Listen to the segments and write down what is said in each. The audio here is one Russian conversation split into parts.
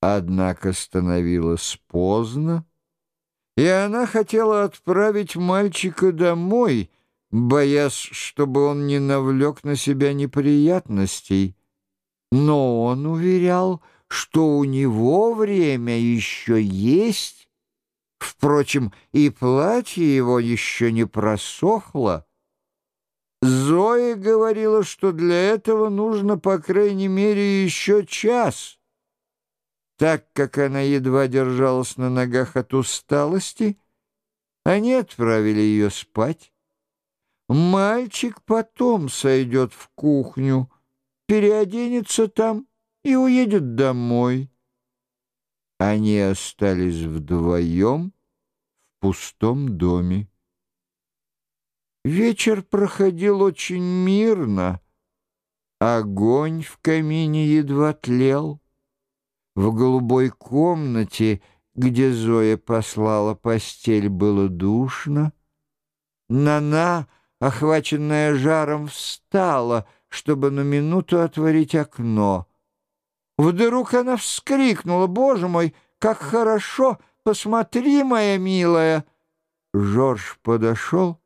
Однако становилось поздно, и она хотела отправить мальчика домой, боясь, чтобы он не навлек на себя неприятностей. Но он уверял, что у него время еще есть. Впрочем, и платье его еще не просохло. Зоя говорила, что для этого нужно, по крайней мере, еще час. Так как она едва держалась на ногах от усталости, они отправили ее спать. Мальчик потом сойдет в кухню, переоденется там и уедет домой. Они остались вдвоем в пустом доме. Вечер проходил очень мирно. Огонь в камине едва тлел. В голубой комнате, где Зоя послала постель, было душно. Нана, охваченная жаром, встала, чтобы на минуту отворить окно. Вдруг она вскрикнула, «Боже мой, как хорошо! Посмотри, моя милая!» Жорж подошел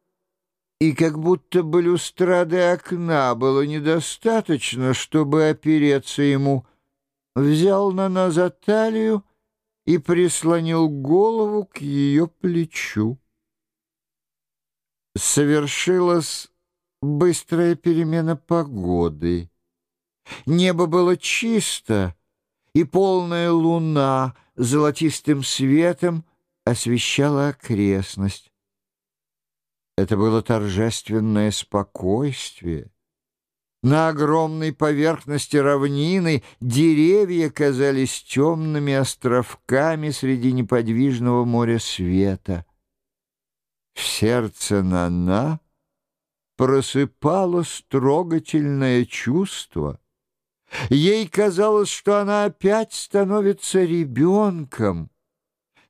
и как будто балюстрады окна было недостаточно, чтобы опереться ему, взял Нана за талию и прислонил голову к ее плечу. Совершилась быстрая перемена погоды. Небо было чисто, и полная луна золотистым светом освещала окрестность. Это было торжественное спокойствие. На огромной поверхности равнины деревья казались темными островками среди неподвижного моря света. В сердце Нана просыпалось трогательное чувство. Ей казалось, что она опять становится ребенком.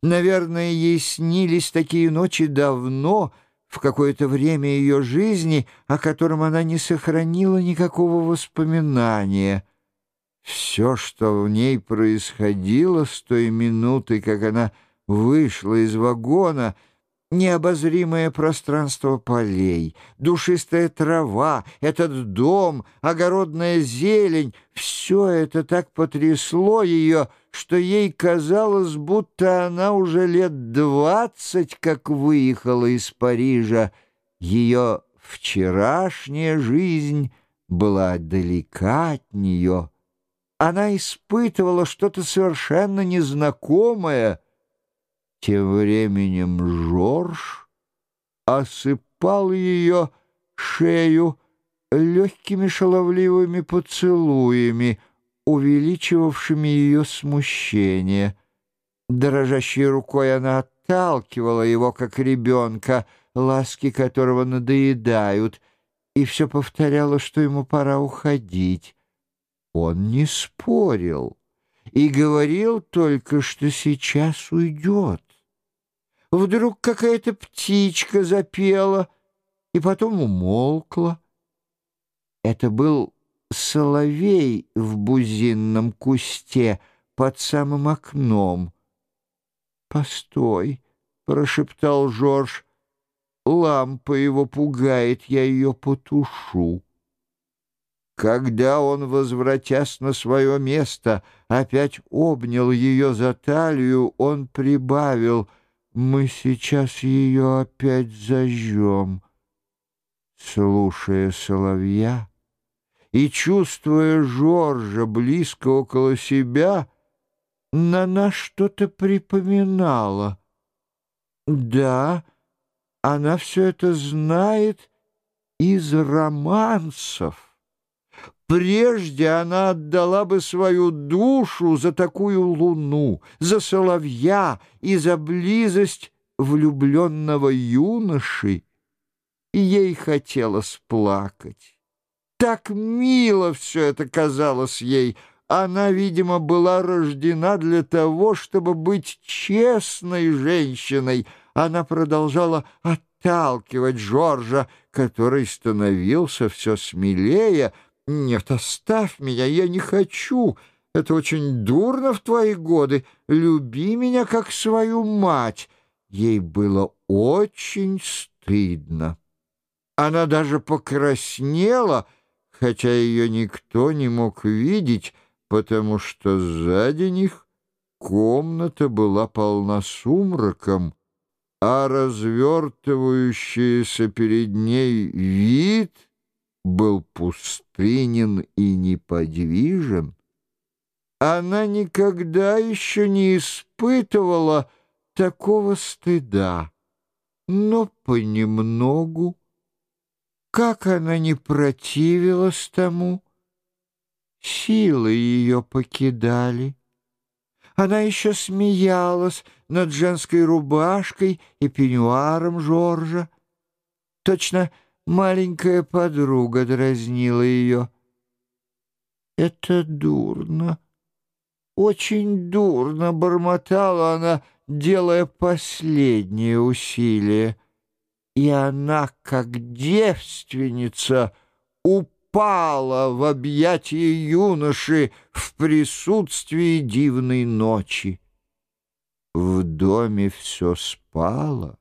Наверное, ей снились такие ночи давно — в какое-то время ее жизни, о котором она не сохранила никакого воспоминания. Все, что в ней происходило с той минуты, как она вышла из вагона — необозримое пространство полей, душистая трава, этот дом, огородная зелень — все это так потрясло ее, что ей казалось, будто она уже лет двадцать как выехала из Парижа. Ее вчерашняя жизнь была далека от нее. Она испытывала что-то совершенно незнакомое — тем временем Жорж осыпал ее шею легкими шаловливыми поцелуями, увеличивавшими ее смущение. Дрожащей рукой она отталкивала его, как ребенка, ласки которого надоедают, и все повторяла, что ему пора уходить. Он не спорил и говорил только, что сейчас уйдет. Вдруг какая-то птичка запела и потом умолкла. Это был соловей в бузинном кусте под самым окном. «Постой!» — прошептал Жорж. «Лампа его пугает, я ее потушу». Когда он, возвратясь на свое место, опять обнял ее за талию, он прибавил — мы сейчас ее опять зажжем. Слушая соловья и чувствуя Жоржа близко около себя, Нана что-то припоминала. Да, она все это знает из романсов. Прежде она отдала бы свою душу за такую луну, за соловья и за близость влюбленного юноши. Ей хотелось плакать. Так мило все это казалось ей. Она, видимо, была рождена для того, чтобы быть честной женщиной. Она продолжала отталкивать Жоржа, который становился все смелее, «Нет, оставь меня, я не хочу. Это очень дурно в твои годы. Люби меня, как свою мать». Ей было очень стыдно. Она даже покраснела, хотя ее никто не мог видеть, потому что сзади них комната была полна сумраком, а развертывающийся перед ней вид был пустынен и неподвижен. Она никогда еще не испытывала такого стыда, но понемногу, как она не противилась тому, силы ее покидали. Она еще смеялась над женской рубашкой и пеньюаром Жоржа. Точно маленькая подруга дразнила ее. «Это дурно, очень дурно», — бормотала она, делая последнее усилие. И она, как девственница, упала в объятия юноши в присутствии дивной ночи. В доме все спало.